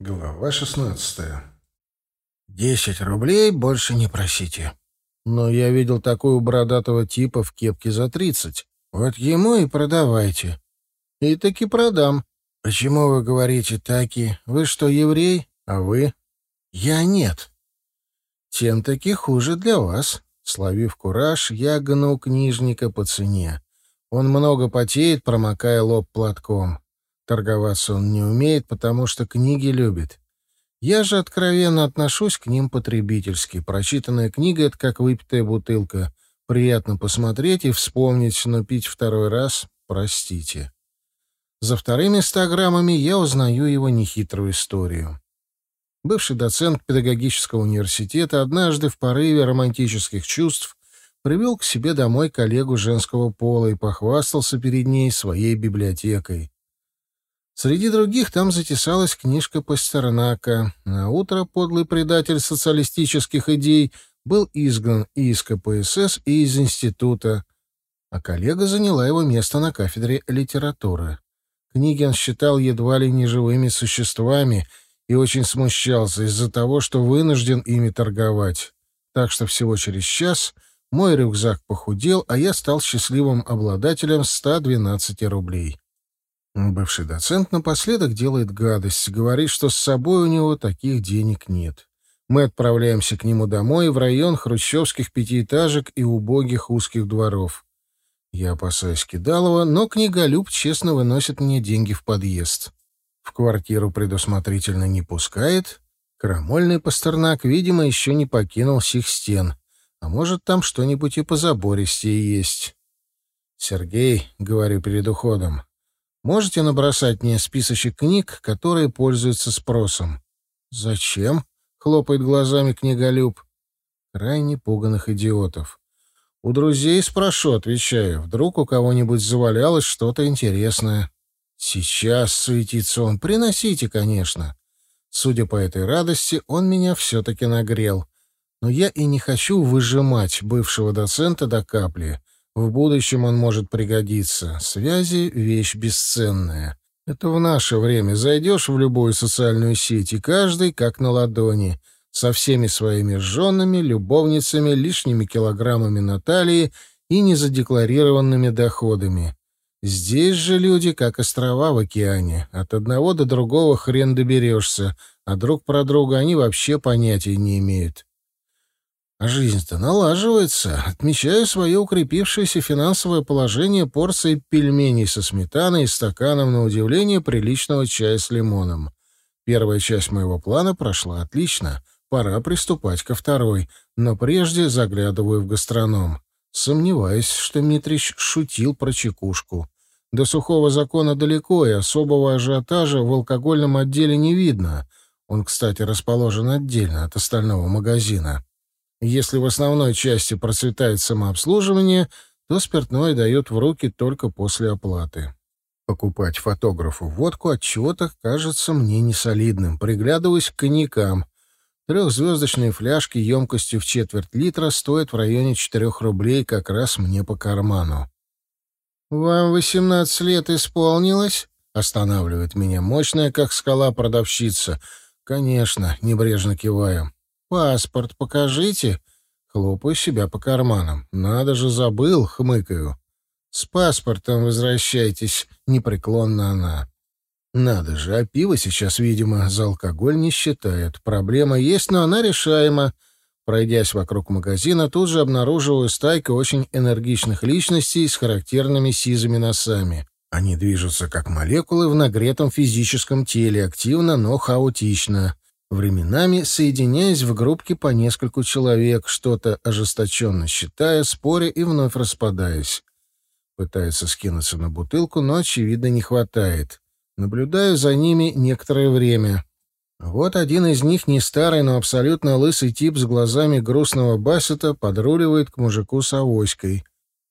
Глава шестнадцатая. «Десять рублей больше не просите. Но я видел такую бородатого типа в кепке за тридцать. Вот ему и продавайте. И таки продам. Почему вы говорите таки? Вы что, еврей? А вы? Я нет. Тем таки хуже для вас. Словив кураж, я гну книжника по цене. Он много потеет, промокая лоб платком. Торговаться он не умеет, потому что книги любит. Я же откровенно отношусь к ним потребительски. Прочитанная книга — это как выпитая бутылка. Приятно посмотреть и вспомнить, но пить второй раз — простите. За вторыми ста граммами я узнаю его нехитрую историю. Бывший доцент педагогического университета однажды в порыве романтических чувств привел к себе домой коллегу женского пола и похвастался перед ней своей библиотекой. Среди других там затесалась книжка Пастернака. На утро подлый предатель социалистических идей был изгнан и из КПСС, и из института, а коллега заняла его место на кафедре литературы. Книги он считал едва ли не живыми существами и очень смущался из-за того, что вынужден ими торговать. Так что всего через час мой рюкзак похудел, а я стал счастливым обладателем 112 рублей. Бывший доцент напоследок делает гадость, говорит, что с собой у него таких денег нет. Мы отправляемся к нему домой в район хрущевских пятиэтажек и убогих узких дворов. Я опасаюсь Кидалова, но книголюб честно выносит мне деньги в подъезд. В квартиру предусмотрительно не пускает. Крамольный Пастернак, видимо, еще не покинул сих стен. А может, там что-нибудь и позабористее есть. «Сергей», — говорю перед уходом, Можете набросать мне списочек книг, которые пользуются спросом? Зачем? хлопает глазами книголюб. Крайне пуганных идиотов. У друзей спрошу, отвечаю. Вдруг у кого-нибудь завалялось что-то интересное. Сейчас суетится он. Приносите, конечно. Судя по этой радости, он меня все-таки нагрел. Но я и не хочу выжимать бывшего доцента до капли. В будущем он может пригодиться. Связи — вещь бесценная. Это в наше время. Зайдешь в любую социальную сеть, и каждый как на ладони, со всеми своими женами, любовницами, лишними килограммами на талии и незадекларированными доходами. Здесь же люди как острова в океане. От одного до другого хрен доберешься, а друг про друга они вообще понятия не имеют. А жизнь-то налаживается. Отмечаю свое укрепившееся финансовое положение порцией пельменей со сметаной и стаканом, на удивление, приличного чая с лимоном. Первая часть моего плана прошла отлично. Пора приступать ко второй, но прежде заглядываю в гастроном. Сомневаюсь, что Митрич шутил про чекушку. До сухого закона далеко, и особого ажиотажа в алкогольном отделе не видно. Он, кстати, расположен отдельно от остального магазина. Если в основной части процветает самообслуживание, то спиртное дают в руки только после оплаты. Покупать фотографу водку от чего-то кажется мне несолидным. Приглядываюсь к коньякам. Трехзвездочные фляжки емкостью в четверть литра стоят в районе четырех рублей как раз мне по карману. «Вам восемнадцать лет исполнилось?» — останавливает меня мощная, как скала, продавщица. «Конечно», — небрежно киваю. «Паспорт покажите». Хлопаю себя по карманам. «Надо же, забыл», — хмыкаю. «С паспортом возвращайтесь», — непреклонно она. «Надо же, а пиво сейчас, видимо, за алкоголь не считает. Проблема есть, но она решаема». Пройдясь вокруг магазина, тут же обнаруживаю стайку очень энергичных личностей с характерными сизыми носами. Они движутся как молекулы в нагретом физическом теле, активно, но хаотично временами соединяясь в группки по нескольку человек, что-то ожесточенно считая, споря и вновь распадаясь. Пытается скинуться на бутылку, но, очевидно, не хватает. Наблюдаю за ними некоторое время. Вот один из них, не старый, но абсолютно лысый тип с глазами грустного бассета, подруливает к мужику с авоськой.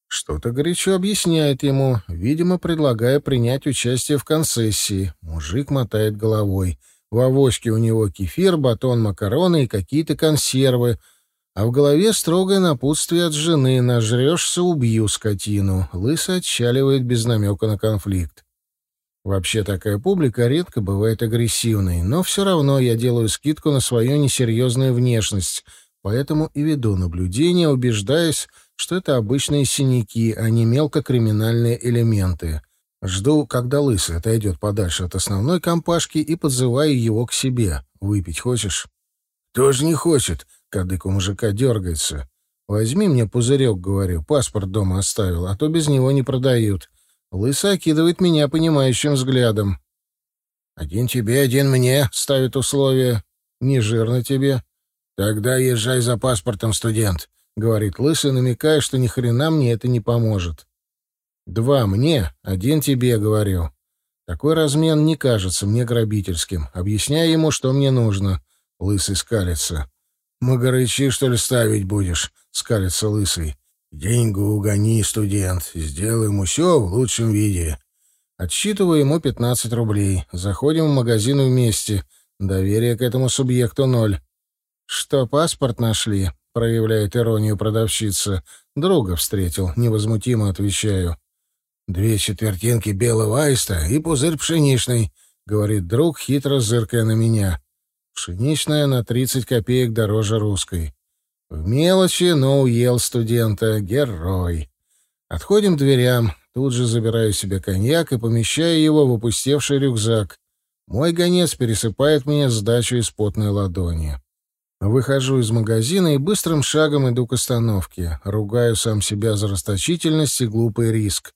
Что-то горячо объясняет ему, видимо, предлагая принять участие в концессии. Мужик мотает головой — в авоське у него кефир, батон макароны и какие-то консервы, а в голове строгое напутствие от жены «нажрешься, убью скотину». Лысый отчаливает без намека на конфликт. Вообще такая публика редко бывает агрессивной, но все равно я делаю скидку на свою несерьезную внешность, поэтому и веду наблюдение, убеждаясь, что это обычные синяки, а не мелкокриминальные элементы. Жду, когда лысый отойдет подальше от основной компашки и подзываю его к себе. Выпить хочешь? Тоже не хочет. Кадык у мужика дергается. Возьми мне пузырек, говорю, паспорт дома оставил, а то без него не продают. Лысый окидывает меня понимающим взглядом. «Один тебе, один мне», — ставит условие. «Не жирно тебе». «Тогда езжай за паспортом, студент», — говорит Лысый, намекая, что ни хрена мне это не поможет. «Два мне, один тебе», — говорю. Такой размен не кажется мне грабительским. Объясняю ему, что мне нужно. Лысый скалится. «Магарычи, что ли, ставить будешь?» — скалится Лысый. Деньгу угони, студент. Сделаем все в лучшем виде. Отсчитываю ему 15 рублей. Заходим в магазин вместе. Доверие к этому субъекту ноль. «Что, паспорт нашли?» — проявляет иронию продавщица. «Друга встретил», — невозмутимо отвечаю. «Две четвертинки белого аиста и пузырь пшеничный», — говорит друг, хитро зыркая на меня. «Пшеничная на 30 копеек дороже русской». В мелочи, но уел студента. Герой. Отходим к дверям. Тут же забираю себе коньяк и помещаю его в опустевший рюкзак. Мой гонец пересыпает меня сдачу из потной ладони. Выхожу из магазина и быстрым шагом иду к остановке. Ругаю сам себя за расточительность и глупый риск.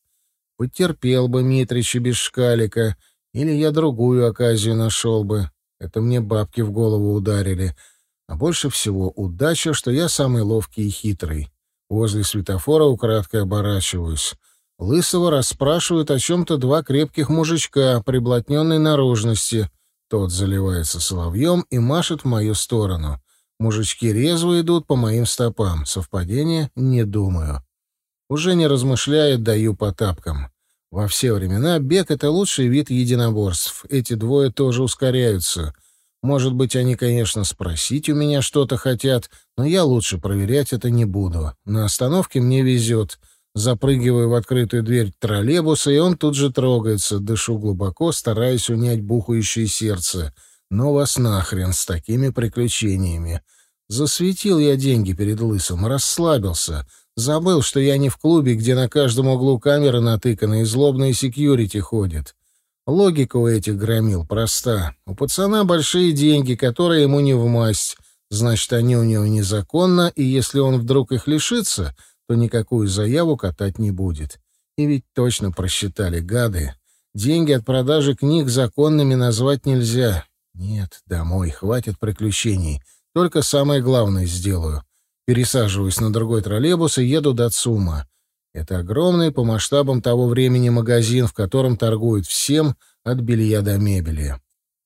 Потерпел бы Митрича без шкалика, или я другую оказию нашел бы. Это мне бабки в голову ударили — а больше всего удача, что я самый ловкий и хитрый. Возле светофора украдкой оборачиваюсь. Лысого расспрашивают о чем-то два крепких мужичка приблотненной наружности. Тот заливается соловьем и машет в мою сторону. Мужички резво идут по моим стопам. Совпадение? Не думаю. Уже не размышляя, даю по тапкам. Во все времена бег — это лучший вид единоборств. Эти двое тоже ускоряются — может быть, они, конечно, спросить у меня что-то хотят, но я лучше проверять это не буду. На остановке мне везет. Запрыгиваю в открытую дверь троллейбуса, и он тут же трогается. Дышу глубоко, стараясь унять бухающее сердце. Но вас нахрен с такими приключениями. Засветил я деньги перед лысым, расслабился. Забыл, что я не в клубе, где на каждом углу камеры натыканы и злобные секьюрити ходят. Логика у этих громил проста. У пацана большие деньги, которые ему не вмасть. Значит, они у него незаконно, и если он вдруг их лишится, то никакую заяву катать не будет. И ведь точно просчитали, гады. Деньги от продажи книг законными назвать нельзя. Нет, домой, хватит приключений. Только самое главное сделаю. Пересаживаюсь на другой троллейбус и еду до ЦУМа. Это огромный по масштабам того времени магазин, в котором торгуют всем, от белья до мебели.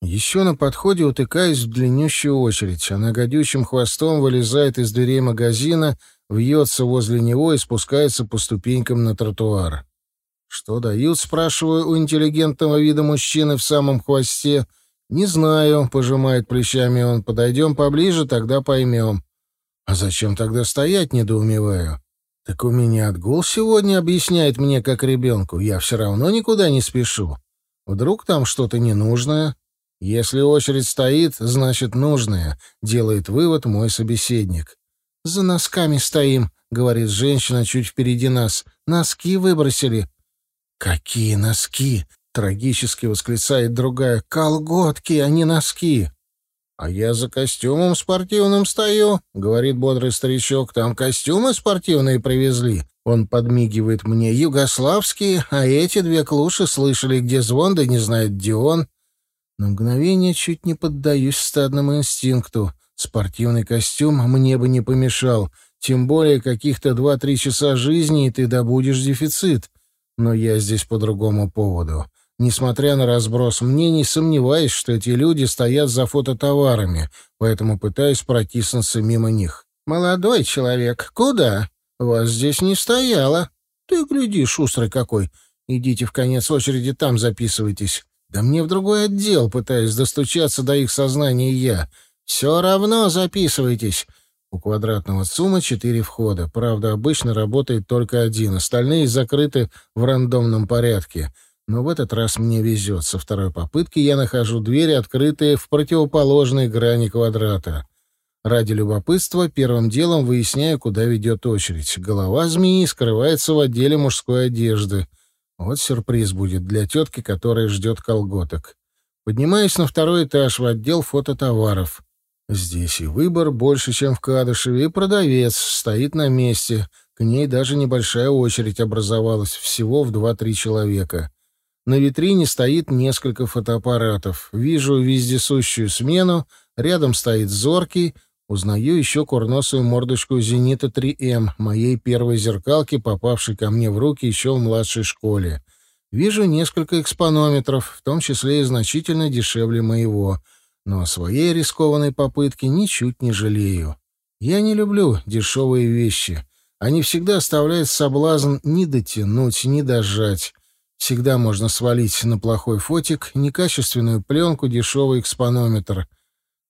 Еще на подходе утыкаюсь в длиннющую очередь. Она гадючим хвостом вылезает из дверей магазина, вьется возле него и спускается по ступенькам на тротуар. «Что дают?» — спрашиваю у интеллигентного вида мужчины в самом хвосте. «Не знаю», — пожимает плечами он. «Подойдем поближе, тогда поймем». «А зачем тогда стоять?» — недоумеваю. Так у меня отгул сегодня объясняет мне как ребенку. Я все равно никуда не спешу. Вдруг там что-то ненужное? Если очередь стоит, значит нужное, делает вывод мой собеседник. За носками стоим, говорит женщина чуть впереди нас. Носки выбросили. Какие носки? Трагически восклицает другая. Колготки, а не носки. «А я за костюмом спортивным стою», — говорит бодрый старичок. «Там костюмы спортивные привезли». Он подмигивает мне. «Югославские, а эти две клуши слышали, где звон, да не знает, где он». На мгновение чуть не поддаюсь стадному инстинкту. Спортивный костюм мне бы не помешал. Тем более каких-то два-три часа жизни, и ты добудешь дефицит. Но я здесь по другому поводу. Несмотря на разброс мнений, сомневаюсь, что эти люди стоят за фототоварами, поэтому пытаюсь протиснуться мимо них. «Молодой человек, куда? Вас здесь не стояло. Ты гляди, шустрый какой. Идите в конец очереди, там записывайтесь. Да мне в другой отдел, пытаюсь достучаться до их сознания я. Все равно записывайтесь». У квадратного ЦУМа четыре входа. Правда, обычно работает только один, остальные закрыты в рандомном порядке — Но в этот раз мне везет. Со второй попытки я нахожу двери, открытые в противоположной грани квадрата. Ради любопытства первым делом выясняю, куда ведет очередь. Голова змеи скрывается в отделе мужской одежды. Вот сюрприз будет для тетки, которая ждет колготок. Поднимаюсь на второй этаж в отдел фототоваров. Здесь и выбор больше, чем в Кадышеве, и продавец стоит на месте. К ней даже небольшая очередь образовалась, всего в два-три человека. На витрине стоит несколько фотоаппаратов. Вижу вездесущую смену, рядом стоит зоркий, узнаю еще курносую мордочку «Зенита 3М», моей первой зеркалки, попавшей ко мне в руки еще в младшей школе. Вижу несколько экспонометров, в том числе и значительно дешевле моего, но о своей рискованной попытке ничуть не жалею. Я не люблю дешевые вещи. Они всегда оставляют соблазн не дотянуть, не дожать. Всегда можно свалить на плохой фотик некачественную пленку, дешевый экспонометр.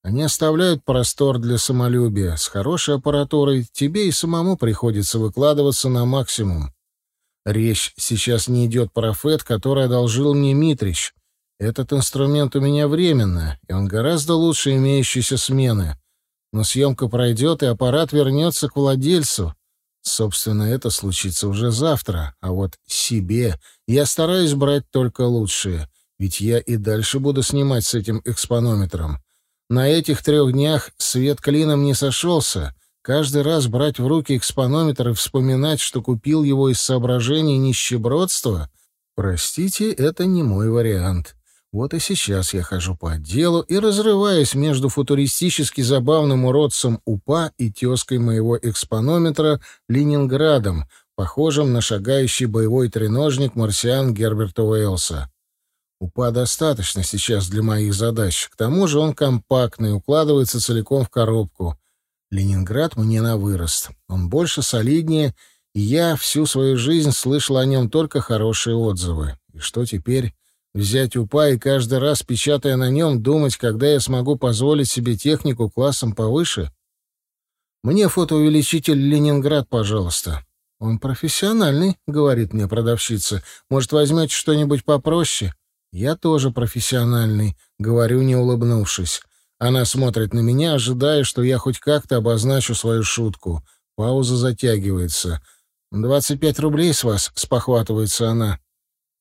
Они оставляют простор для самолюбия. С хорошей аппаратурой тебе и самому приходится выкладываться на максимум. Речь сейчас не идет про ФЭТ, который одолжил мне Митрич. Этот инструмент у меня временно, и он гораздо лучше имеющейся смены. Но съемка пройдет, и аппарат вернется к владельцу. Собственно, это случится уже завтра, а вот себе я стараюсь брать только лучшее, ведь я и дальше буду снимать с этим экспонометром. На этих трех днях свет клином не сошелся, Каждый раз брать в руки экспонометр и вспоминать, что купил его из соображений нищебродства, простите, это не мой вариант. Вот и сейчас я хожу по отделу и разрываюсь между футуристически забавным уродцем УПА и тезкой моего экспонометра Ленинградом, похожим на шагающий боевой треножник марсиан Герберта Уэллса. УПА достаточно сейчас для моих задач. К тому же он компактный, укладывается целиком в коробку. Ленинград мне на вырост. Он больше солиднее, и я всю свою жизнь слышал о нем только хорошие отзывы. И что теперь? Взять УПА и каждый раз, печатая на нем, думать, когда я смогу позволить себе технику классом повыше? Мне фотоувеличитель «Ленинград», пожалуйста. Он профессиональный, говорит мне продавщица. Может, возьмете что-нибудь попроще? Я тоже профессиональный, говорю, не улыбнувшись. Она смотрит на меня, ожидая, что я хоть как-то обозначу свою шутку. Пауза затягивается. «Двадцать пять рублей с вас», — спохватывается она.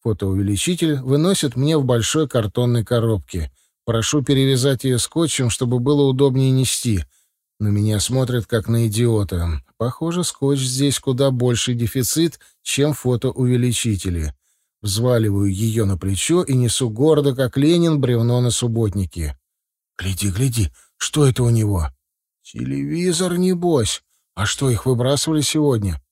Фотоувеличитель выносит мне в большой картонной коробке. Прошу перевязать ее скотчем, чтобы было удобнее нести. На меня смотрят, как на идиота. Похоже, скотч здесь куда больше дефицит, чем фотоувеличители. Взваливаю ее на плечо и несу гордо, как Ленин, бревно на субботнике. Гляди, гляди, что это у него? Телевизор, небось. А что, их выбрасывали сегодня?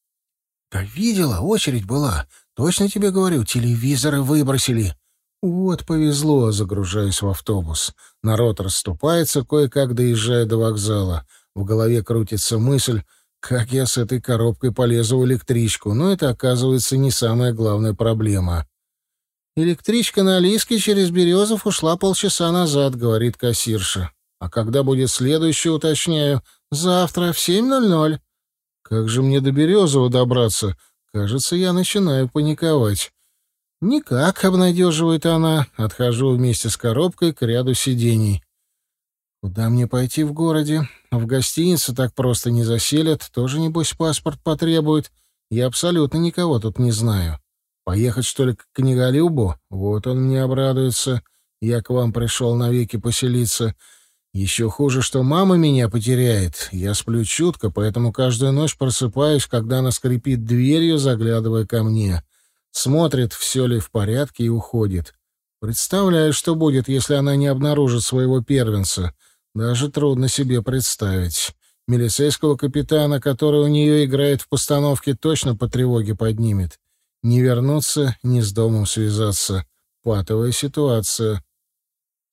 Да видела, очередь была. Точно тебе говорю, телевизоры выбросили. Вот повезло, загружаюсь в автобус. Народ расступается, кое-как доезжая до вокзала. В голове крутится мысль, как я с этой коробкой полезу в электричку, но это, оказывается, не самая главная проблема. «Электричка на Алиске через Березов ушла полчаса назад», — говорит кассирша. «А когда будет следующая, уточняю. Завтра в 7.00». «Как же мне до Березова добраться? Кажется, я начинаю паниковать». «Никак», — обнадеживает она. Отхожу вместе с коробкой к ряду сидений. «Куда мне пойти в городе? В гостинице так просто не заселят. Тоже, небось, паспорт потребует. Я абсолютно никого тут не знаю». Поехать, что ли, к книголюбу? Вот он мне обрадуется. Я к вам пришел навеки поселиться. Еще хуже, что мама меня потеряет. Я сплю чутко, поэтому каждую ночь просыпаюсь, когда она скрипит дверью, заглядывая ко мне. Смотрит, все ли в порядке, и уходит. Представляю, что будет, если она не обнаружит своего первенца. Даже трудно себе представить. Милицейского капитана, который у нее играет в постановке, точно по тревоге поднимет. Не вернуться, ни с домом связаться. Патовая ситуация.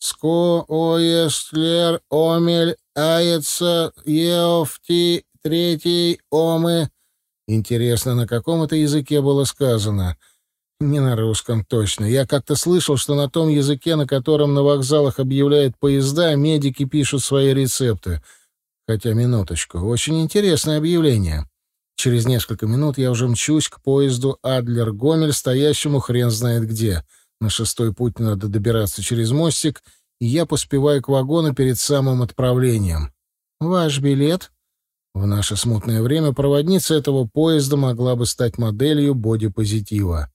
Ско оестлер омель ается еофти третий омы. Интересно, на каком это языке было сказано? Не на русском точно. Я как-то слышал, что на том языке, на котором на вокзалах объявляют поезда, медики пишут свои рецепты. Хотя, минуточку, очень интересное объявление. Через несколько минут я уже мчусь к поезду Адлер-Гомель, стоящему хрен знает где. На шестой путь надо добираться через мостик, и я поспеваю к вагону перед самым отправлением. «Ваш билет?» В наше смутное время проводница этого поезда могла бы стать моделью бодипозитива.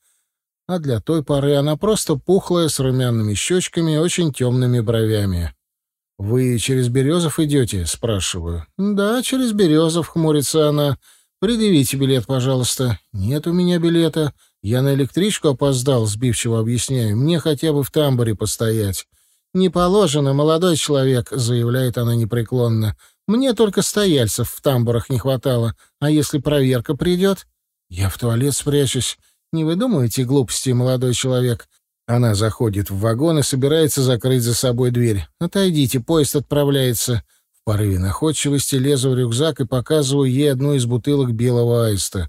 А для той поры она просто пухлая, с румяными щечками и очень темными бровями. «Вы через Березов идете?» — спрашиваю. «Да, через Березов», — хмурится она. «Предъявите билет, пожалуйста». «Нет у меня билета. Я на электричку опоздал», — сбивчиво объясняю. «Мне хотя бы в тамбуре постоять». «Не положено, молодой человек», — заявляет она непреклонно. «Мне только стояльцев в тамбурах не хватало. А если проверка придет?» «Я в туалет спрячусь». «Не выдумывайте глупости, молодой человек. Она заходит в вагон и собирается закрыть за собой дверь. «Отойдите, поезд отправляется». В порыве находчивости лезу в рюкзак и показываю ей одну из бутылок белого аиста.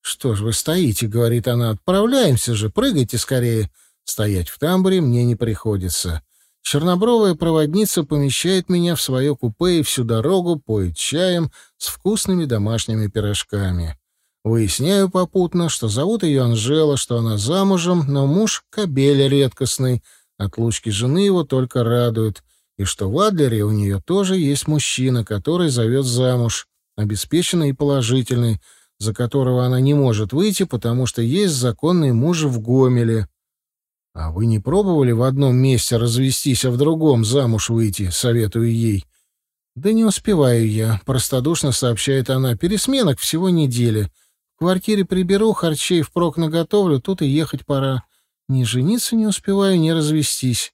«Что ж вы стоите?» — говорит она. «Отправляемся же, прыгайте скорее». Стоять в тамбуре мне не приходится. Чернобровая проводница помещает меня в свое купе и всю дорогу поет чаем с вкусными домашними пирожками. Выясняю попутно, что зовут ее Анжела, что она замужем, но муж — кобель редкостный, отлучки жены его только радуют, и что в Адлере у нее тоже есть мужчина, который зовет замуж, обеспеченный и положительный, за которого она не может выйти, потому что есть законный муж в Гомеле. А вы не пробовали в одном месте развестись, а в другом замуж выйти, советую ей. Да не успеваю я, простодушно сообщает она, пересменок всего недели. В квартире приберу, харчей впрок наготовлю, тут и ехать пора. Ни жениться не успеваю, ни развестись.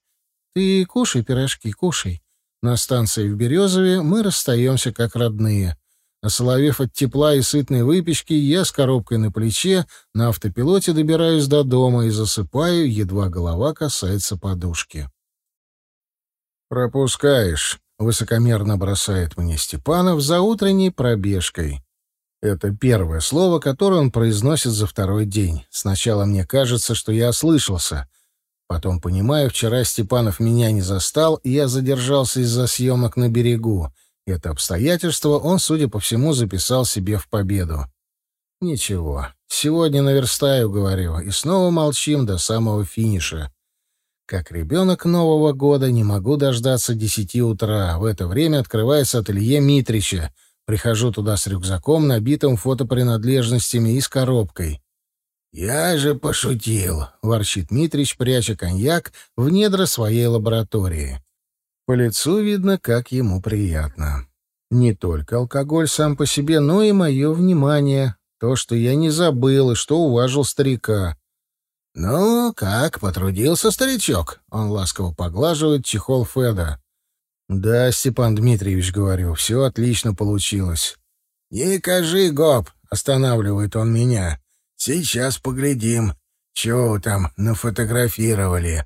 Ты кушай пирожки, кушай. На станции в Березове мы расстаемся как родные. Осоловев от тепла и сытной выпечки, я с коробкой на плече на автопилоте добираюсь до дома и засыпаю, едва голова касается подушки. «Пропускаешь», — высокомерно бросает мне Степанов за утренней пробежкой. Это первое слово, которое он произносит за второй день. Сначала мне кажется, что я ослышался. Потом понимаю, вчера Степанов меня не застал, и я задержался из-за съемок на берегу. Это обстоятельство он, судя по всему, записал себе в победу. Ничего, сегодня наверстаю, говорю, и снова молчим до самого финиша. Как ребенок Нового года не могу дождаться десяти утра. В это время открывается ателье Митрича — Прихожу туда с рюкзаком, набитым фотопринадлежностями и с коробкой. «Я же пошутил», — ворчит Митрич, пряча коньяк в недра своей лаборатории. По лицу видно, как ему приятно. Не только алкоголь сам по себе, но и мое внимание, то, что я не забыл и что уважил старика. «Ну, как, потрудился старичок?» — он ласково поглаживает чехол Феда. «Да, Степан Дмитриевич, говорю, все отлично получилось». «Не кажи, гоп!» — останавливает он меня. «Сейчас поглядим, чего там нафотографировали».